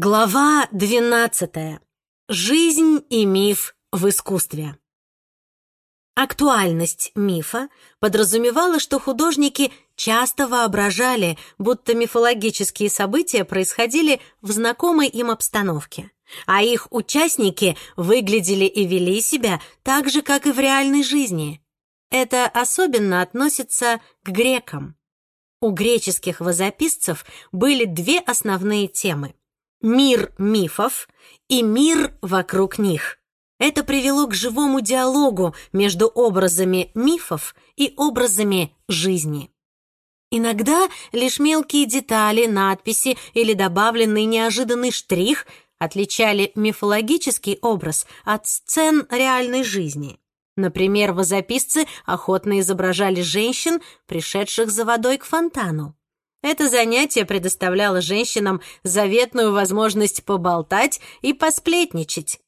Глава 12. Жизнь и миф в искусстве. Актуальность мифа подразумевала, что художники часто воображали, будто мифологические события происходили в знакомой им обстановке, а их участники выглядели и вели себя так же, как и в реальной жизни. Это особенно относится к грекам. У греческих возописцев были две основные темы мир мифов и мир вокруг них. Это привело к живому диалогу между образами мифов и образами жизни. Иногда лишь мелкие детали, надписи или добавленный неожиданный штрих отличали мифологический образ от сцен реальной жизни. Например, возописцы охотно изображали женщин, пришедших за водой к фонтану. Это занятие предоставляло женщинам заветную возможность поболтать и посплетничать.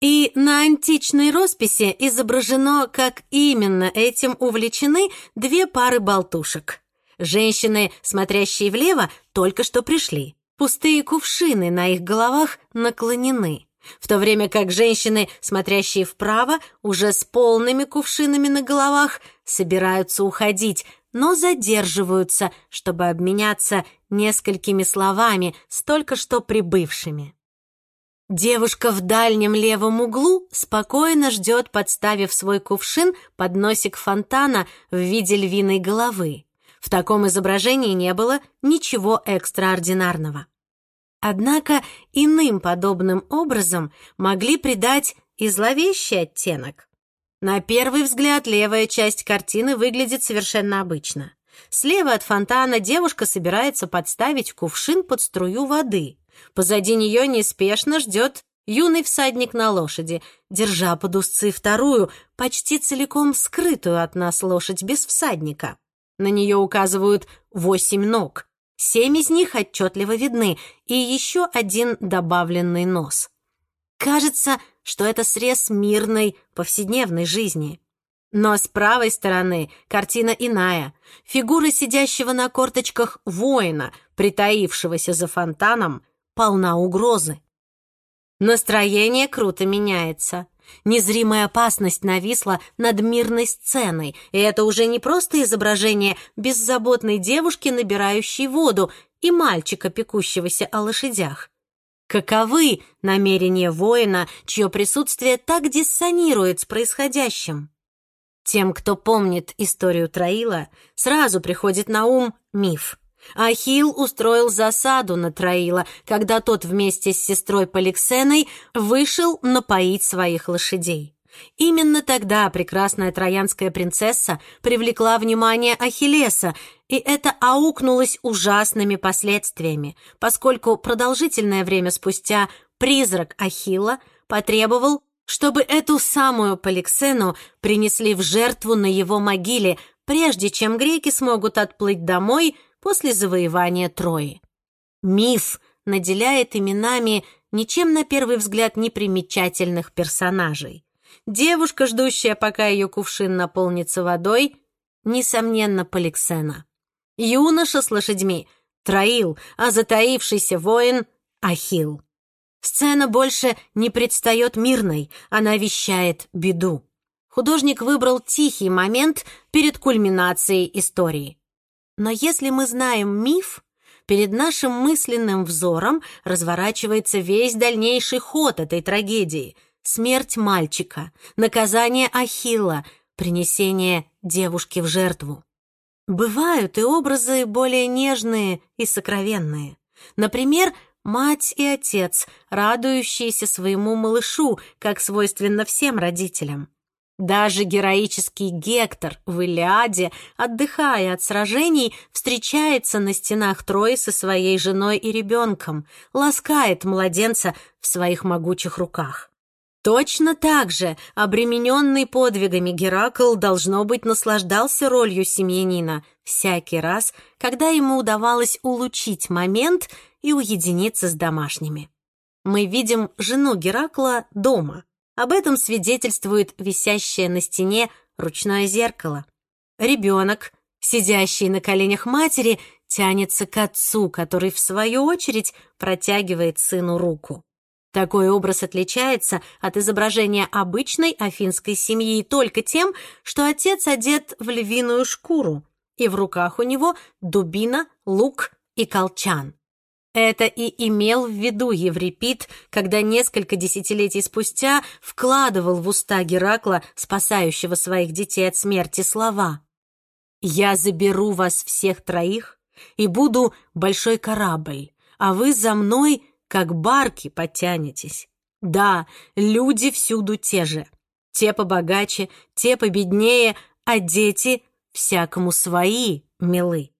И на античной росписи изображено, как именно этим увлечены две пары болтушек. Женщины, смотрящие влево, только что пришли. Пустые кувшины на их головах наклонены, в то время как женщины, смотрящие вправо, уже с полными кувшинами на головах, собираются уходить, но задерживаются, чтобы обменяться несколькими словами с только что прибывшими. Девушка в дальнем левом углу спокойно ждет, подставив свой кувшин под носик фонтана в виде львиной головы. В таком изображении не было ничего экстраординарного. Однако иным подобным образом могли придать и зловещий оттенок. На первый взгляд левая часть картины выглядит совершенно обычно. Слева от фонтана девушка собирается подставить кувшин под струю воды. Позади нее неспешно ждет юный всадник на лошади, держа под узцы вторую, почти целиком скрытую от нас лошадь без всадника. На нее указывают восемь ног. Семь из них отчетливо видны, и еще один добавленный нос. Кажется, что это срез мирной, повседневной жизни. Но с правой стороны картина иная. Фигура сидящего на корточках воина, притаившегося за фонтаном, полна угрозы. Настроение круто меняется. Незримая опасность нависла над мирной сценой, и это уже не просто изображение беззаботной девушки, набирающей воду, и мальчика, пекущегося о лошадях. Каковы намерения воина, чье присутствие так диссонирует с происходящим? Тем, кто помнит историю Троила, сразу приходит на ум миф. Ахилл устроил засаду на Троила, когда тот вместе с сестрой Поликсеной вышел напоить своих лошадей. Именно тогда прекрасная троянская принцесса привлекла внимание Ахиллеса, и это аукнулось ужасными последствиями, поскольку продолжительное время спустя призрак Ахилла потребовал, чтобы эту самую Поликсену принесли в жертву на его могиле, прежде чем греки смогут отплыть домой после завоевания Трои. Миф наделяет именами ничем на первый взгляд непримечательных персонажей. Девушка, ждущая, пока ее кувшин наполнится водой, несомненно, Поликсена. Юноша с лошадьми — Троил, а затаившийся воин — Ахил. Сцена больше не предстает мирной, она вещает беду. Художник выбрал тихий момент перед кульминацией истории. Но если мы знаем миф, перед нашим мысленным взором разворачивается весь дальнейший ход этой трагедии — смерть мальчика, наказание Ахилла, принесение девушки в жертву. Бывают и образы более нежные и сокровенные. Например, мать и отец, радующиеся своему малышу, как свойственно всем родителям. Даже героический Гектор в Илиаде, отдыхая от сражений, встречается на стенах Трои со своей женой и ребенком, ласкает младенца в своих могучих руках. Точно так же обремененный подвигами Геракл, должно быть, наслаждался ролью семьянина всякий раз, когда ему удавалось улучшить момент и уединиться с домашними. Мы видим жену Геракла дома. Об этом свидетельствует висящее на стене ручное зеркало. Ребенок, сидящий на коленях матери, тянется к отцу, который, в свою очередь, протягивает сыну руку. Такой образ отличается от изображения обычной афинской семьи только тем, что отец одет в львиную шкуру, и в руках у него дубина, лук и колчан. Это и имел в виду Еврипид, когда несколько десятилетий спустя вкладывал в уста Геракла, спасающего своих детей от смерти, слова «Я заберу вас всех троих и буду большой корабль, а вы за мной, как барки, потянетесь. Да, люди всюду те же, те побогаче, те победнее, а дети всякому свои милы».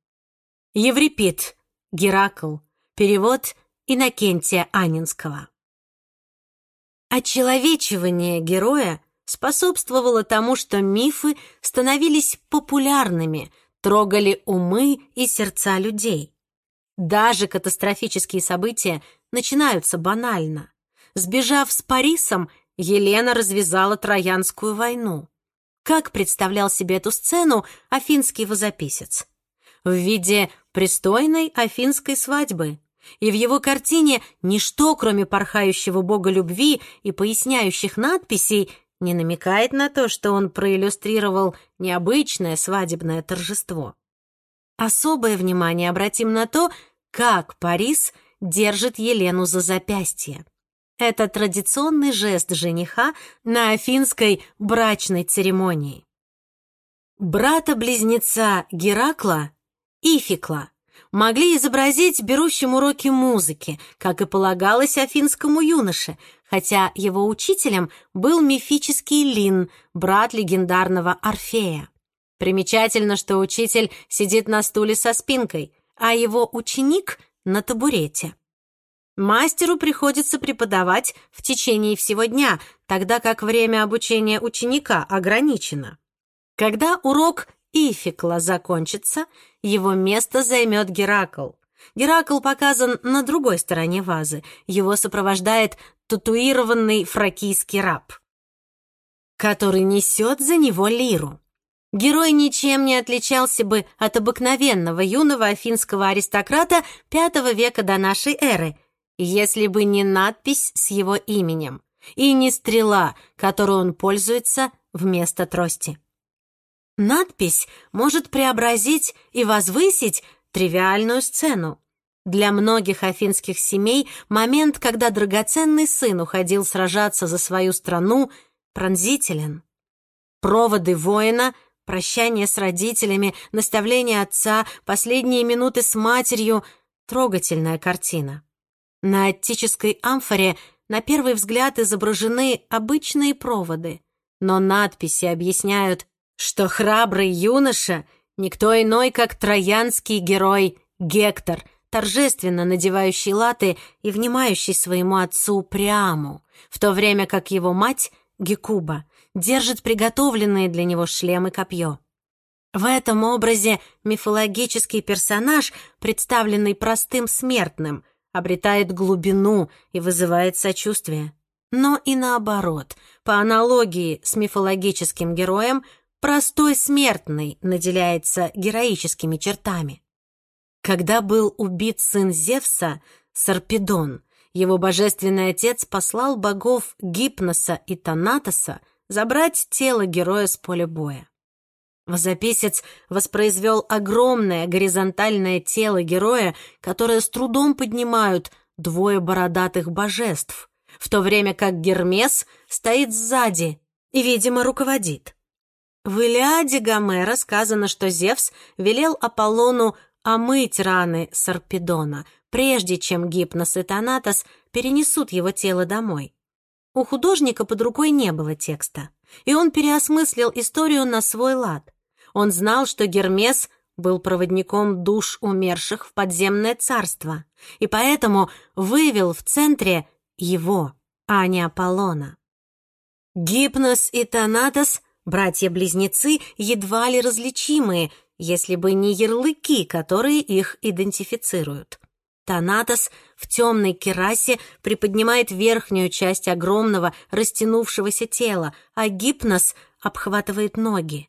Еврипид, Геракл — Перевод Иннокентия Анинского. Очеловечивание героя способствовало тому, что мифы становились популярными, трогали умы и сердца людей. Даже катастрофические события начинаются банально. Сбежав с Парисом, Елена развязала Троянскую войну. Как представлял себе эту сцену афинский возописец? В виде пристойной афинской свадьбы, и в его картине ничто, кроме порхающего бога любви и поясняющих надписей, не намекает на то, что он проиллюстрировал необычное свадебное торжество. Особое внимание обратим на то, как Парис держит Елену за запястье. Это традиционный жест жениха на афинской брачной церемонии. Брата-близнеца Геракла, Ификла, могли изобразить берущим уроки музыки, как и полагалось афинскому юноше, хотя его учителем был мифический Лин, брат легендарного Орфея. Примечательно, что учитель сидит на стуле со спинкой, а его ученик — на табурете. Мастеру приходится преподавать в течение всего дня, тогда как время обучения ученика ограничено. Когда урок Ификла закончится, его место займет Геракл. Геракл показан на другой стороне вазы. Его сопровождает татуированный фракийский раб, который несет за него лиру. Герой ничем не отличался бы от обыкновенного юного афинского аристократа V века до нашей эры, если бы не надпись с его именем и не стрела, которой он пользуется вместо трости. Надпись может преобразить и возвысить тривиальную сцену. Для многих афинских семей момент, когда драгоценный сын уходил сражаться за свою страну, пронзителен. Проводы воина, прощание с родителями, наставление отца, последние минуты с матерью — трогательная картина. На аттической амфоре на первый взгляд изображены обычные проводы, но надписи объясняют, что храбрый юноша — никто иной, как троянский герой Гектор, торжественно надевающий латы и внимающий своему отцу Приаму, в то время как его мать, Гекуба, держит приготовленные для него шлем и копье. В этом образе мифологический персонаж, представленный простым смертным, обретает глубину и вызывает сочувствие. Но и наоборот, по аналогии с мифологическим героем — простой смертный наделяется героическими чертами. Когда был убит сын Зевса, Сарпедон, его божественный отец послал богов Гипноса и Танатоса забрать тело героя с поля боя. Возописец воспроизвел огромное горизонтальное тело героя, которое с трудом поднимают двое бородатых божеств, в то время как Гермес стоит сзади и, видимо, руководит. В Илиаде Гомера сказано, что Зевс велел Аполлону омыть раны Сарпедона, прежде чем Гипнос и Танатос перенесут его тело домой. У художника под рукой не было текста, и он переосмыслил историю на свой лад. Он знал, что Гермес был проводником душ умерших в подземное царство, и поэтому вывел в центре его, а не Аполлона. Гипнос и Танатос — Братья-близнецы едва ли различимые, если бы не ярлыки, которые их идентифицируют. Танатос в темной керасе приподнимает верхнюю часть огромного растянувшегося тела, а гипнос обхватывает ноги.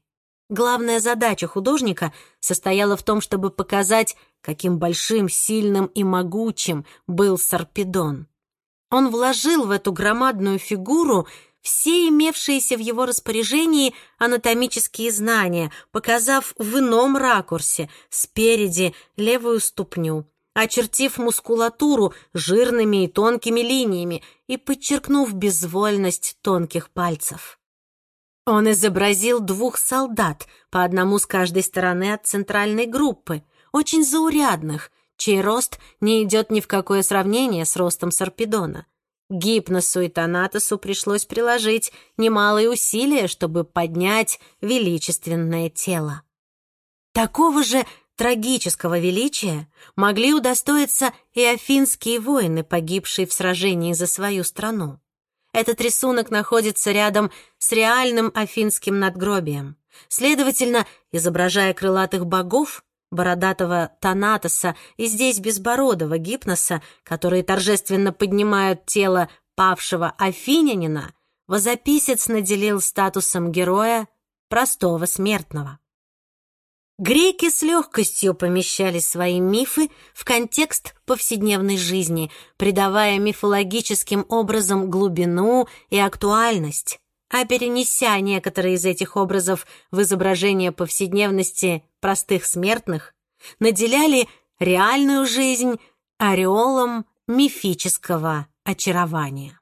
Главная задача художника состояла в том, чтобы показать, каким большим, сильным и могучим был Сарпедон. Он вложил в эту громадную фигуру все имевшиеся в его распоряжении анатомические знания, показав в ином ракурсе, спереди, левую ступню, очертив мускулатуру жирными и тонкими линиями и подчеркнув безвольность тонких пальцев. Он изобразил двух солдат, по одному с каждой стороны от центральной группы, очень заурядных, чей рост не идет ни в какое сравнение с ростом Сарпедона. Гипносу и Танатосу пришлось приложить немалые усилия, чтобы поднять величественное тело. Такого же трагического величия могли удостоиться и афинские воины, погибшие в сражении за свою страну. Этот рисунок находится рядом с реальным афинским надгробием. Следовательно, изображая крылатых богов, бородатого Танатоса и здесь безбородого Гипноса, которые торжественно поднимают тело павшего афинянина, возописец наделил статусом героя простого смертного. Греки с легкостью помещали свои мифы в контекст повседневной жизни, придавая мифологическим образом глубину и актуальность а перенеся некоторые из этих образов в изображение повседневности простых смертных, наделяли реальную жизнь ореолом мифического очарования.